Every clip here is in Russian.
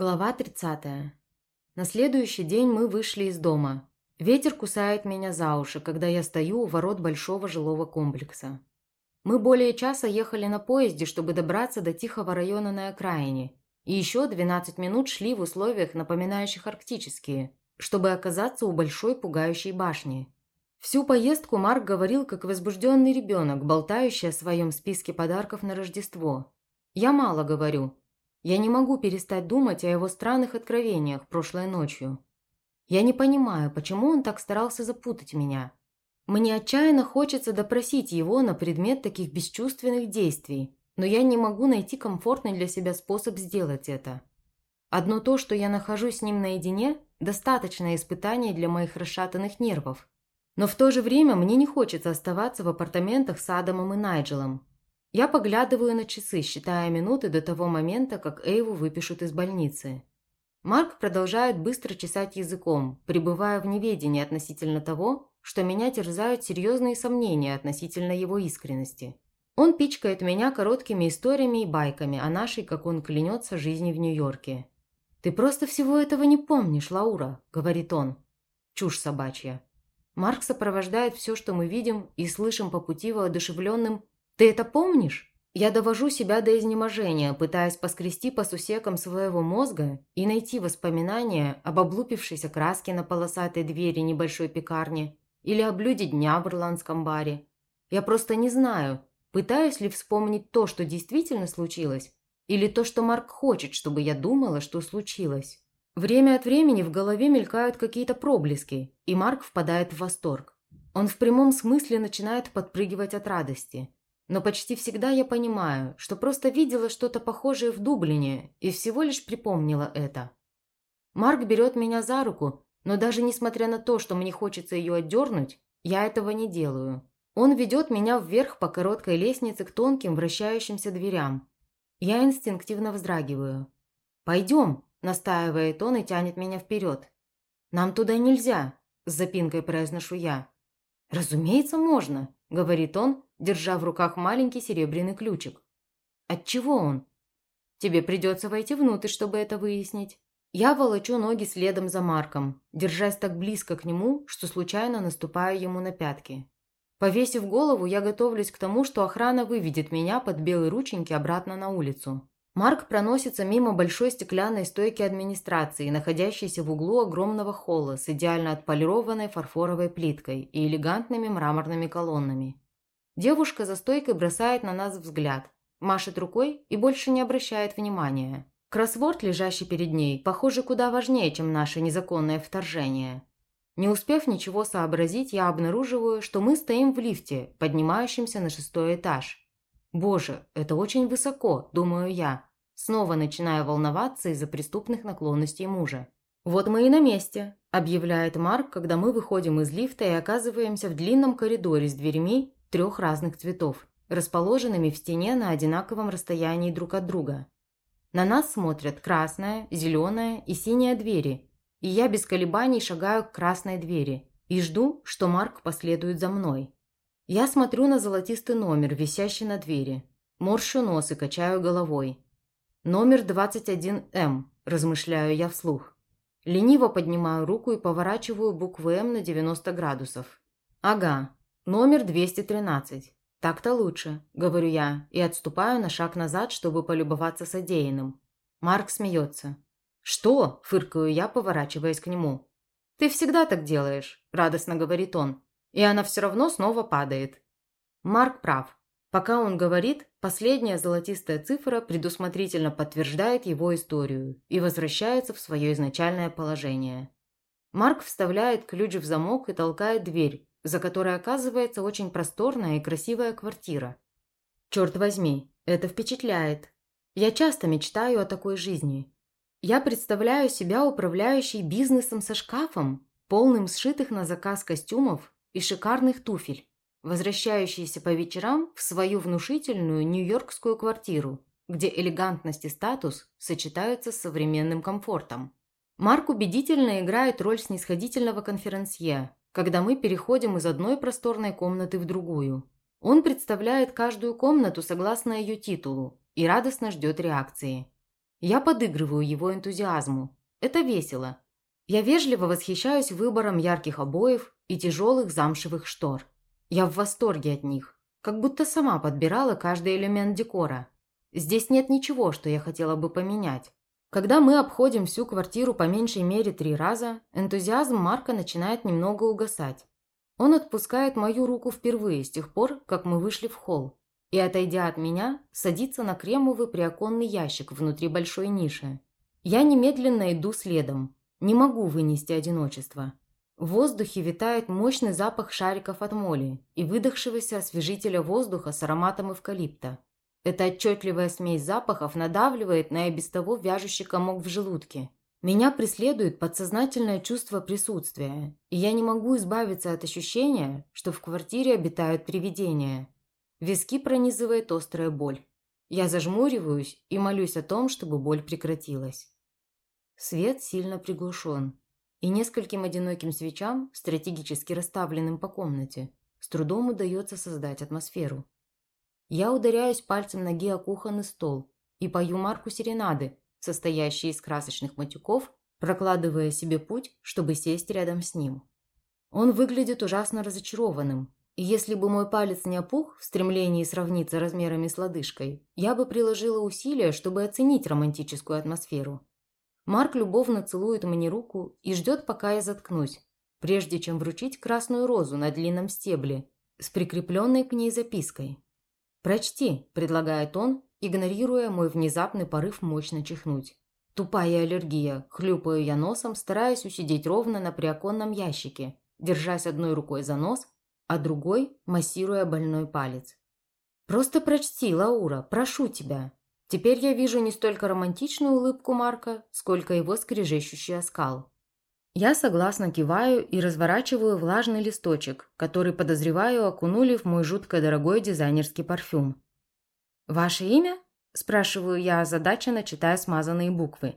Глава 30. На следующий день мы вышли из дома. Ветер кусает меня за уши, когда я стою у ворот большого жилого комплекса. Мы более часа ехали на поезде, чтобы добраться до тихого района на окраине, и еще 12 минут шли в условиях, напоминающих арктические, чтобы оказаться у большой пугающей башни. Всю поездку Марк говорил, как возбужденный ребенок, болтающий о своем списке подарков на Рождество. Я мало говорю, я не могу перестать думать о его странных откровениях прошлой ночью. Я не понимаю, почему он так старался запутать меня. Мне отчаянно хочется допросить его на предмет таких бесчувственных действий, но я не могу найти комфортный для себя способ сделать это. Одно то, что я нахожусь с ним наедине, достаточное испытание для моих расшатанных нервов. Но в то же время мне не хочется оставаться в апартаментах с Адамом и Найджелом, я поглядываю на часы, считая минуты до того момента, как Эйву выпишут из больницы. Марк продолжает быстро чесать языком, пребывая в неведении относительно того, что меня терзают серьезные сомнения относительно его искренности. Он пичкает меня короткими историями и байками о нашей, как он клянется, жизни в Нью-Йорке. «Ты просто всего этого не помнишь, Лаура», – говорит он. Чушь собачья. Марк сопровождает все, что мы видим и слышим по пути воодушевленным ты это помнишь? Я довожу себя до изнеможения, пытаясь поскрести по сусекам своего мозга и найти воспоминания об облупившейся краске на полосатой двери небольшой пекарни или о блюде дня в ирландском баре. Я просто не знаю, пытаюсь ли вспомнить то, что действительно случилось, или то, что Марк хочет, чтобы я думала, что случилось. Время от времени в голове мелькают какие-то проблески, и Марк впадает в восторг. Он в прямом смысле начинает подпрыгивать от радости – но почти всегда я понимаю, что просто видела что-то похожее в Дублине и всего лишь припомнила это. Марк берет меня за руку, но даже несмотря на то, что мне хочется ее отдернуть, я этого не делаю. Он ведет меня вверх по короткой лестнице к тонким вращающимся дверям. Я инстинктивно вздрагиваю. «Пойдем», – настаивает он и тянет меня вперед. «Нам туда нельзя», – с запинкой произношу я. «Разумеется, можно», – говорит он, держа в руках маленький серебряный ключик. От чего он? Тебе придется войти внутрь, чтобы это выяснить. Я волочу ноги следом за Марком, держась так близко к нему, что случайно наступаю ему на пятки. Повесив голову, я готовлюсь к тому, что охрана выведет меня под белые рученьки обратно на улицу. Марк проносится мимо большой стеклянной стойки администрации, находящейся в углу огромного холла с идеально отполированной фарфоровой плиткой и элегантными мраморными колоннами. Девушка за стойкой бросает на нас взгляд, машет рукой и больше не обращает внимания. Кроссворд, лежащий перед ней, похоже, куда важнее, чем наше незаконное вторжение. Не успев ничего сообразить, я обнаруживаю, что мы стоим в лифте, поднимающемся на шестой этаж. Боже, это очень высоко, думаю я. Снова начинаю волноваться из-за преступных наклонностей мужа. «Вот мы и на месте», – объявляет Марк, когда мы выходим из лифта и оказываемся в длинном коридоре с дверьми, трех разных цветов, расположенными в стене на одинаковом расстоянии друг от друга. На нас смотрят красная, зеленая и синяя двери, и я без колебаний шагаю к красной двери и жду, что Марк последует за мной. Я смотрю на золотистый номер, висящий на двери, морщу нос и качаю головой. «Номер 21М», – размышляю я вслух. Лениво поднимаю руку и поворачиваю букву «М» на 90 градусов. «Ага, «Номер 213. Так-то лучше», – говорю я, и отступаю на шаг назад, чтобы полюбоваться содеянным. Марк смеется. «Что?» – фыркаю я, поворачиваясь к нему. «Ты всегда так делаешь», – радостно говорит он. И она все равно снова падает. Марк прав. Пока он говорит, последняя золотистая цифра предусмотрительно подтверждает его историю и возвращается в свое изначальное положение. Марк вставляет ключ в замок и толкает дверь, за которой оказывается очень просторная и красивая квартира. Черт возьми, это впечатляет. Я часто мечтаю о такой жизни. Я представляю себя управляющей бизнесом со шкафом, полным сшитых на заказ костюмов и шикарных туфель, возвращающейся по вечерам в свою внушительную нью-йоркскую квартиру, где элегантность и статус сочетаются с современным комфортом. Марк убедительно играет роль снисходительного конферансье, когда мы переходим из одной просторной комнаты в другую. Он представляет каждую комнату согласно ее титулу и радостно ждет реакции. Я подыгрываю его энтузиазму. Это весело. Я вежливо восхищаюсь выбором ярких обоев и тяжелых замшевых штор. Я в восторге от них, как будто сама подбирала каждый элемент декора. Здесь нет ничего, что я хотела бы поменять. Когда мы обходим всю квартиру по меньшей мере три раза, энтузиазм Марка начинает немного угасать. Он отпускает мою руку впервые с тех пор, как мы вышли в холл, и, отойдя от меня, садится на кремовый приоконный ящик внутри большой ниши. Я немедленно иду следом. Не могу вынести одиночество. В воздухе витает мощный запах шариков от моли и выдохшегося освежителя воздуха с ароматом эвкалипта. Эта отчетливая смесь запахов надавливает на и без того вяжущий комок в желудке. Меня преследует подсознательное чувство присутствия, и я не могу избавиться от ощущения, что в квартире обитают привидения. Виски пронизывает острая боль. Я зажмуриваюсь и молюсь о том, чтобы боль прекратилась. Свет сильно приглушен, и нескольким одиноким свечам, стратегически расставленным по комнате, с трудом удается создать атмосферу. Я ударяюсь пальцем ноги о кухонный стол и пою марку серенады, состоящей из красочных матюков, прокладывая себе путь, чтобы сесть рядом с ним. Он выглядит ужасно разочарованным, и если бы мой палец не опух в стремлении сравниться размерами с лодыжкой, я бы приложила усилия, чтобы оценить романтическую атмосферу. Марк любовно целует мне руку и ждет, пока я заткнусь, прежде чем вручить красную розу на длинном стебле с прикрепленной к ней запиской. «Прочти», – предлагает он, игнорируя мой внезапный порыв мощно чихнуть. Тупая аллергия, хлюпаю я носом, стараясь усидеть ровно на приоконном ящике, держась одной рукой за нос, а другой массируя больной палец. «Просто прочти, Лаура, прошу тебя». Теперь я вижу не столько романтичную улыбку Марка, сколько его скрежещущий оскал. Я согласно киваю и разворачиваю влажный листочек, который, подозреваю, окунули в мой жутко дорогой дизайнерский парфюм. «Ваше имя?» – спрашиваю я, озадаченно читая смазанные буквы.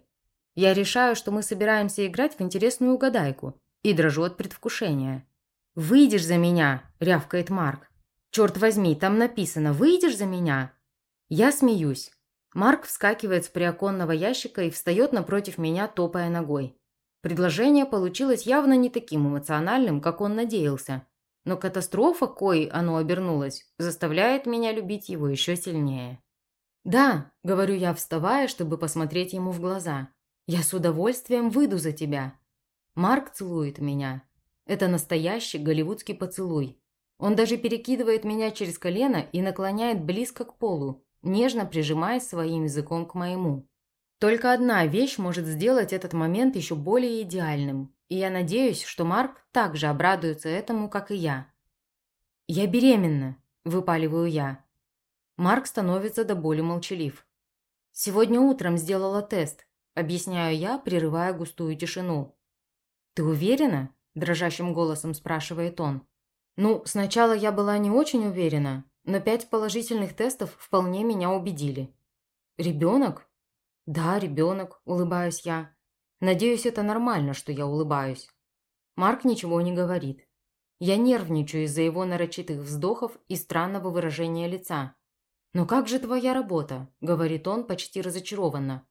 Я решаю, что мы собираемся играть в интересную угадайку, и дрожу от предвкушения. «Выйдешь за меня!» – рявкает Марк. «Черт возьми, там написано «Выйдешь за меня?» Я смеюсь. Марк вскакивает с приоконного ящика и встает напротив меня, топая ногой. Предложение получилось явно не таким эмоциональным, как он надеялся. Но катастрофа, кой оно обернулось, заставляет меня любить его еще сильнее. «Да», – говорю я, вставая, чтобы посмотреть ему в глаза. «Я с удовольствием выйду за тебя». Марк целует меня. Это настоящий голливудский поцелуй. Он даже перекидывает меня через колено и наклоняет близко к полу, нежно прижимаясь своим языком к моему. Только одна вещь может сделать этот момент еще более идеальным, и я надеюсь, что Марк также обрадуется этому, как и я. «Я беременна», – выпаливаю я. Марк становится до боли молчалив. «Сегодня утром сделала тест», – объясняю я, прерывая густую тишину. «Ты уверена?» – дрожащим голосом спрашивает он. «Ну, сначала я была не очень уверена, но пять положительных тестов вполне меня убедили». «Ребенок?» «Да, ребенок», – улыбаюсь я. «Надеюсь, это нормально, что я улыбаюсь». Марк ничего не говорит. Я нервничаю из-за его нарочитых вздохов и странного выражения лица. «Но как же твоя работа?» – говорит он почти разочарованно.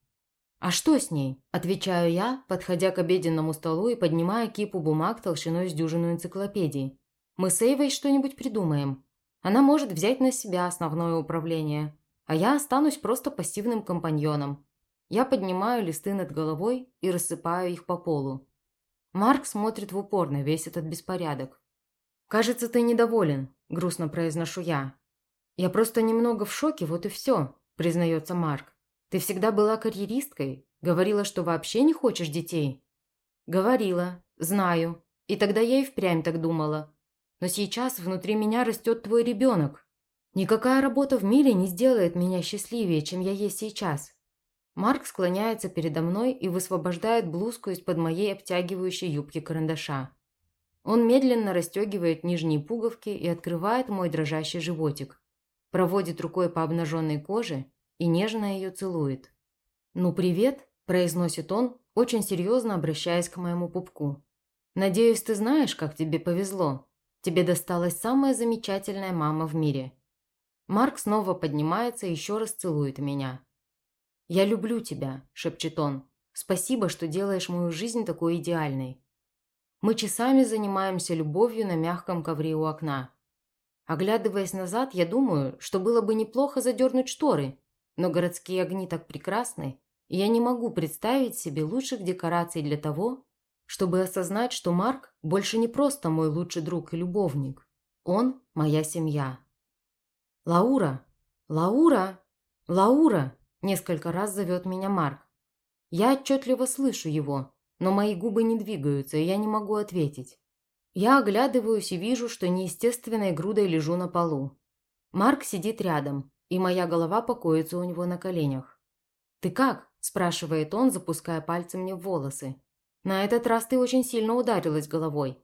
«А что с ней?» – отвечаю я, подходя к обеденному столу и поднимая кипу бумаг толщиной с дюжину энциклопедий. «Мы с Эйвой что-нибудь придумаем. Она может взять на себя основное управление, а я останусь просто пассивным компаньоном. Я поднимаю листы над головой и рассыпаю их по полу. Марк смотрит в упор на весь этот беспорядок. «Кажется, ты недоволен», – грустно произношу я. «Я просто немного в шоке, вот и все», – признается Марк. «Ты всегда была карьеристкой, говорила, что вообще не хочешь детей». «Говорила, знаю, и тогда я и впрямь так думала. Но сейчас внутри меня растет твой ребенок. Никакая работа в мире не сделает меня счастливее, чем я есть сейчас. Марк склоняется передо мной и высвобождает блузку из-под моей обтягивающей юбки карандаша. Он медленно расстегивает нижние пуговки и открывает мой дрожащий животик. Проводит рукой по обнаженной коже и нежно ее целует. «Ну, привет», – произносит он, очень серьезно обращаясь к моему пупку. «Надеюсь, ты знаешь, как тебе повезло. Тебе досталась самая замечательная мама в мире». Марк снова поднимается и еще раз целует меня. «Я люблю тебя», – шепчет он. «Спасибо, что делаешь мою жизнь такой идеальной». Мы часами занимаемся любовью на мягком ковре у окна. Оглядываясь назад, я думаю, что было бы неплохо задернуть шторы, но городские огни так прекрасны, и я не могу представить себе лучших декораций для того, чтобы осознать, что Марк больше не просто мой лучший друг и любовник. Он – моя семья. «Лаура! Лаура! Лаура!» – несколько раз зовет меня Марк. Я отчетливо слышу его, но мои губы не двигаются, и я не могу ответить. Я оглядываюсь и вижу, что неестественной грудой лежу на полу. Марк сидит рядом, и моя голова покоится у него на коленях. «Ты как?» – спрашивает он, запуская пальцы мне в волосы. «На этот раз ты очень сильно ударилась головой».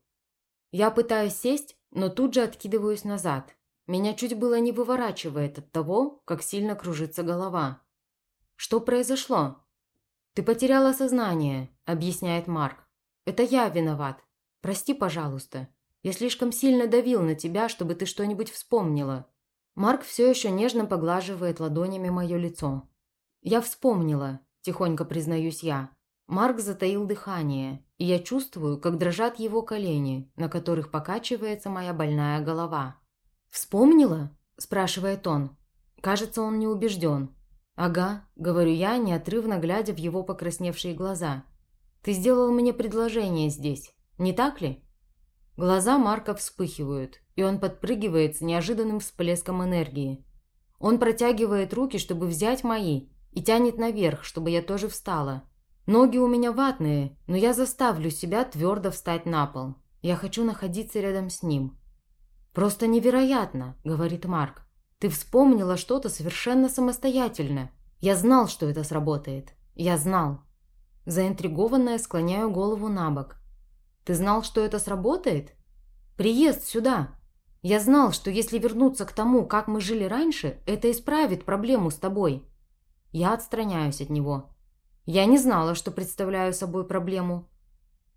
Я пытаюсь сесть, но тут же откидываюсь назад. Меня чуть было не выворачивает от того, как сильно кружится голова. «Что произошло?» «Ты потеряла сознание», – объясняет Марк. «Это я виноват. Прости, пожалуйста. Я слишком сильно давил на тебя, чтобы ты что-нибудь вспомнила». Марк все еще нежно поглаживает ладонями мое лицо. «Я вспомнила», – тихонько признаюсь я. Марк затаил дыхание, и я чувствую, как дрожат его колени, на которых покачивается моя больная голова. «Вспомнила?» – спрашивает он. Кажется, он не убежден. «Ага», – говорю я, неотрывно глядя в его покрасневшие глаза. «Ты сделал мне предложение здесь, не так ли?» Глаза Марка вспыхивают, и он подпрыгивает с неожиданным всплеском энергии. Он протягивает руки, чтобы взять мои, и тянет наверх, чтобы я тоже встала. Ноги у меня ватные, но я заставлю себя твердо встать на пол. Я хочу находиться рядом с ним. «Просто невероятно», — говорит Марк. «Ты вспомнила что-то совершенно самостоятельно. Я знал, что это сработает. Я знал». Заинтригованная склоняю голову на бок. «Ты знал, что это сработает?» «Приезд сюда. Я знал, что если вернуться к тому, как мы жили раньше, это исправит проблему с тобой». Я отстраняюсь от него. Я не знала, что представляю собой проблему.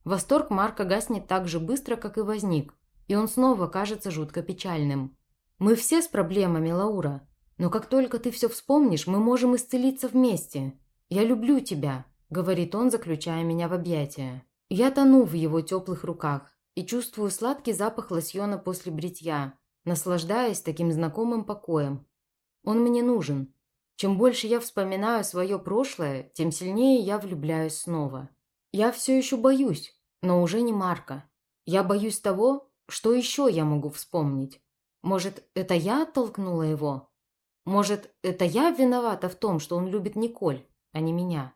Восторг Марка гаснет так же быстро, как и возник и он снова кажется жутко печальным. «Мы все с проблемами, Лаура, но как только ты все вспомнишь, мы можем исцелиться вместе. Я люблю тебя», – говорит он, заключая меня в объятия. Я тону в его теплых руках и чувствую сладкий запах лосьона после бритья, наслаждаясь таким знакомым покоем. Он мне нужен. Чем больше я вспоминаю свое прошлое, тем сильнее я влюбляюсь снова. Я все еще боюсь, но уже не Марка. Я боюсь того, что еще я могу вспомнить? Может, это я оттолкнула его? Может, это я виновата в том, что он любит Николь, а не меня?